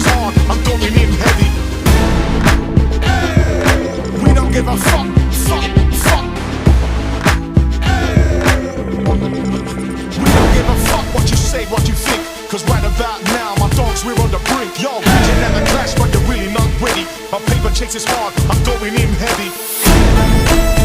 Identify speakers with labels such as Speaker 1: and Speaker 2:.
Speaker 1: is hard, I'm going in heavy. Hey. We don't give a fuck, We don't give a fuck what you say, what you think. Cause right about now, my dogs, we're on the brink. Yo, you never clash, but you're really not ready. My paper chase is hard, I'm going in heavy.